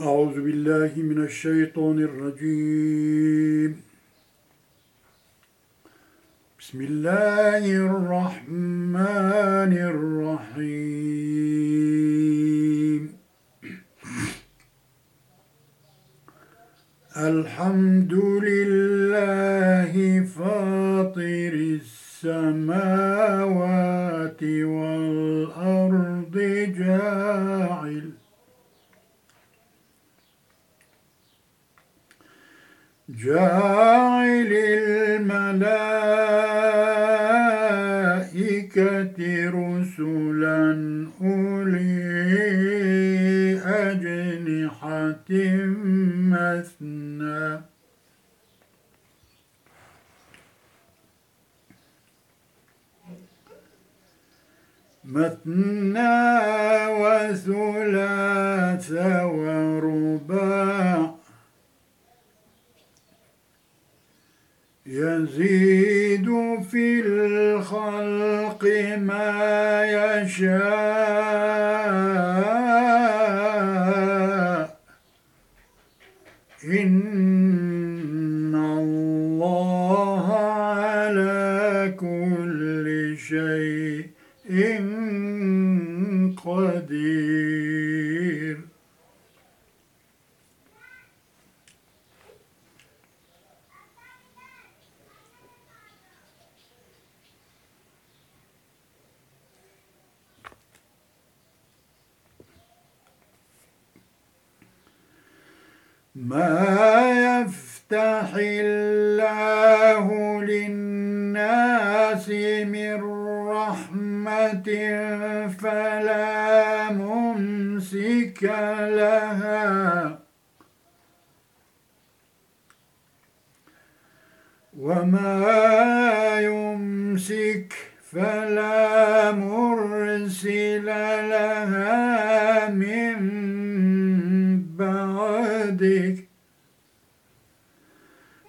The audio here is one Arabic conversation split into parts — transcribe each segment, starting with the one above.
أعوذ بالله من الشيطان الرجيم. بسم الله الرحمن الرحيم. الحمد لله فاطر السماوات والأرض جاعل جاعل الملائكة رسلا أولي أجنحة مثنى. مثنى وثلاث ما يشاء إن الله على كل شيء الله للناس من رحمة فلا ممسك لها وما يمسك فلا مرسل لها من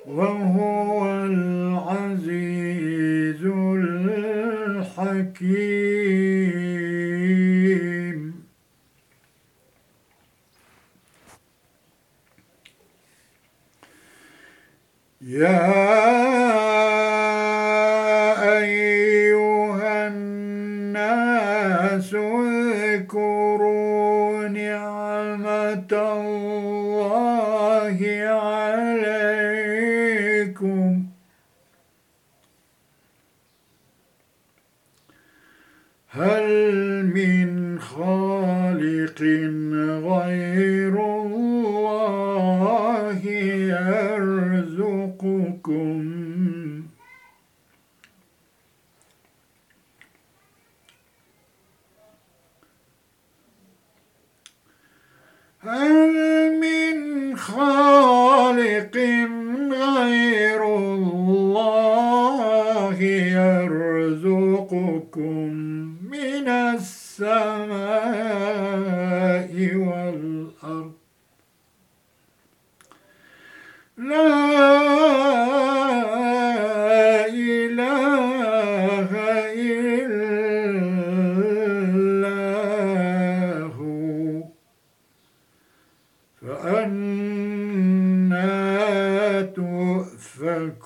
وهو العزيز الحكيم. يا اذكروا نعمة الله عليكم. هل من خالق غير الله يرزقكم؟ هل من خالق غير الله يرزقكم من السماء والأرض لا إله إلا هو فأنا تؤفكون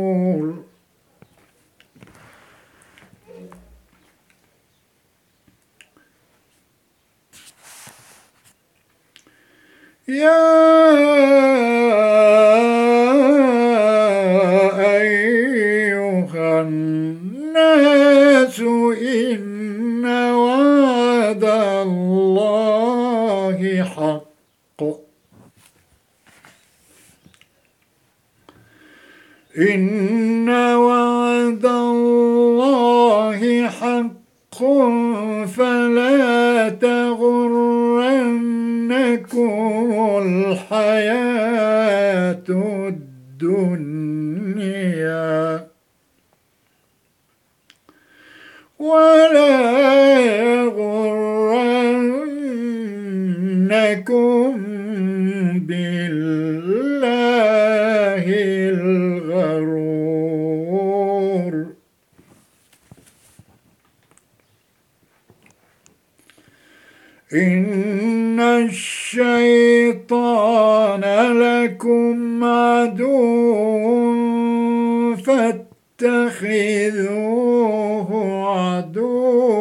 يا أيها الناس إن وعد الله حق. إن وعد الله حق. الحياة الدنيا. ولا يغرنكم بالله الغرور. إن الشيطان لكم عدو فاتخذوه عدوا.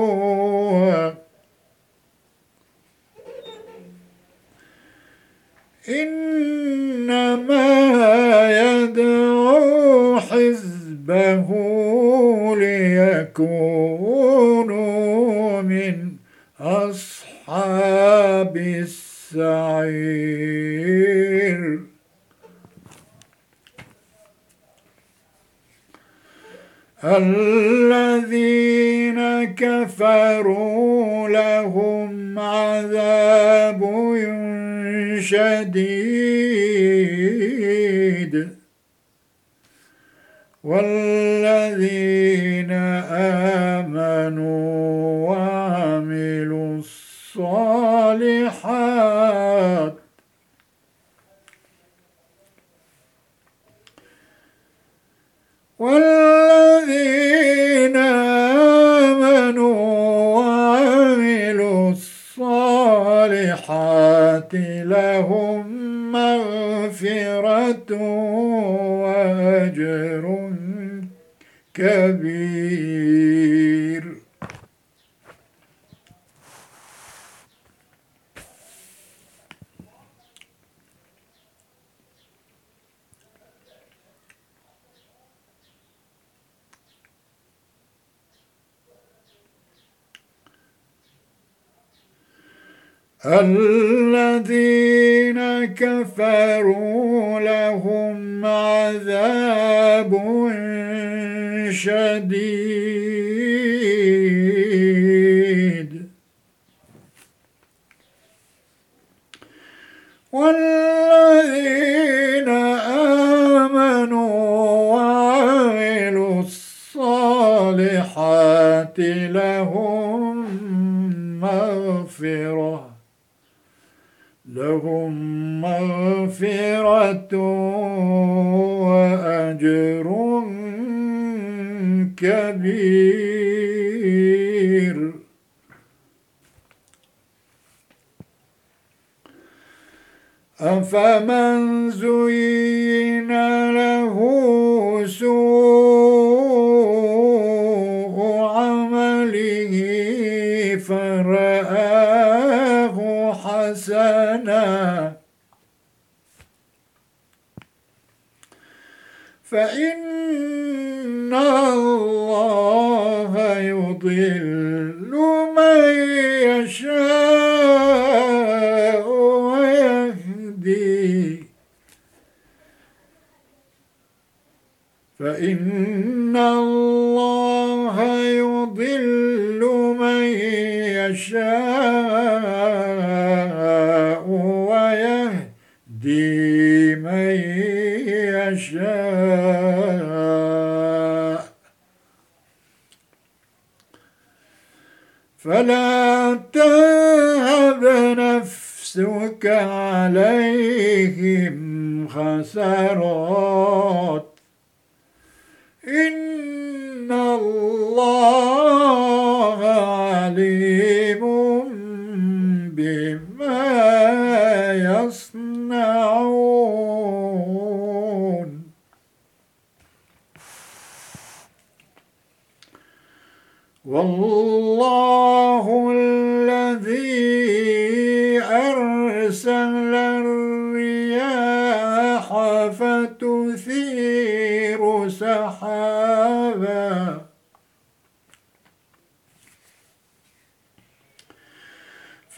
إنما كفروا لهم عذاب شديد. والذين كبير الذين كفروا لهم عذاب شديد. والذين آمنوا وعملوا الصالحات لهم مغفرة لهم مغفرة وأجر كبير أفمن زين له سوء عمله فرآه حسنا. فإن ويهدي فإن الله يضل من يشاء ويهدي من يشاء. فلا تهب نفسك عليهم خسرات إن الله عليم بما يصنعون. والله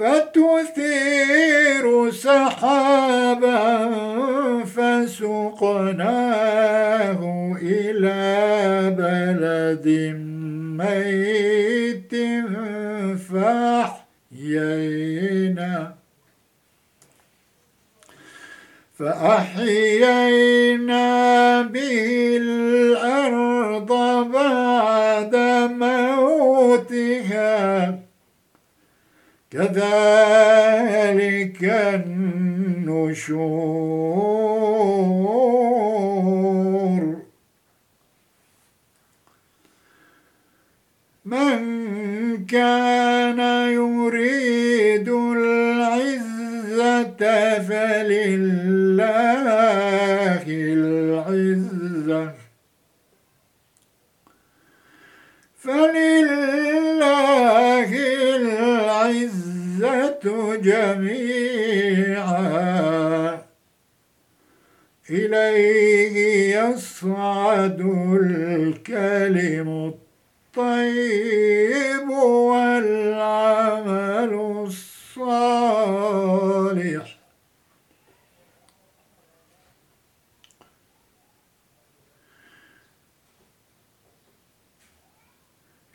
فتثير سحابا فسقناه إلى بلد ميت فأحيينا فأحيينا به الأرض بعد موتها كذلك النشور. من كان يريد العزة فلله العزة فلله العزة جميعا. إليه يصعد الكلم الطيب والعمل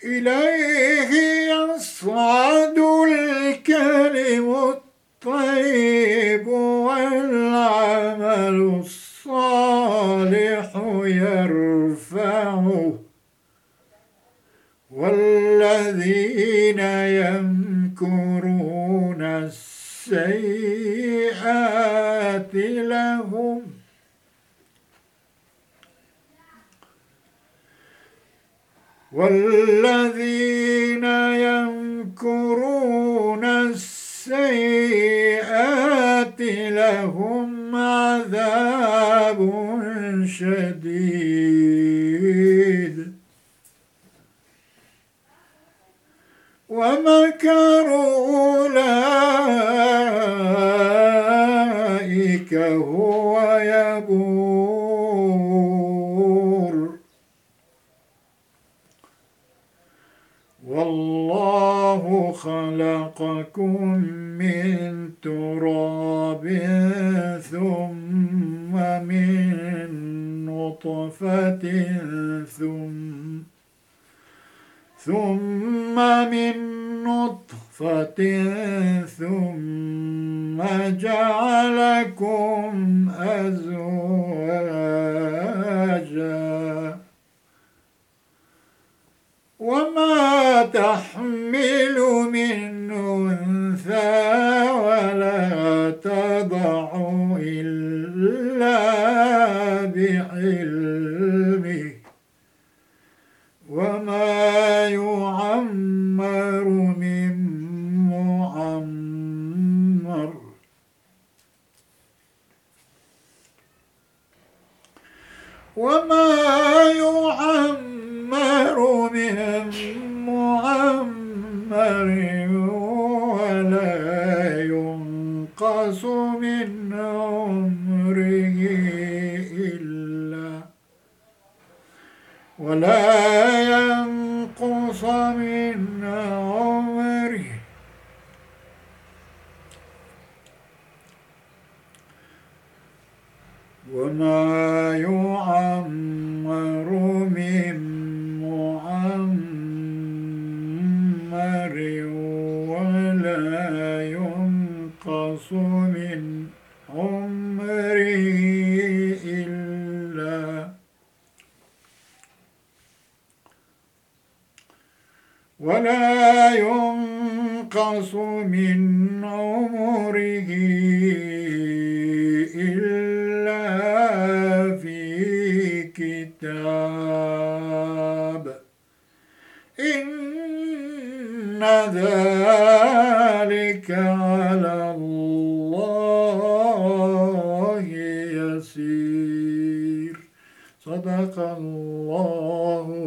إليه يصعد الكلم الطيب والعمل الصالح يرفعه. والذين يمكرون السيئات لهم والذين يمكرون السيئات لهم عذاب شديد. ومكروا خلقكم من تراب ثم من نطفة ثم ثم من نطفة من أنثى ولا تضع إلا بعلمه. وما يعمر من معمر. وما يعمر من معمر. ولا ينقص من عمره إلا ولا ينقص من عمره. وما يعمر من معمر ولا ينقص من عمره إلا ولا ينقص من عمره إلا في كتاب إن ذلك على الله يسير. صدق الله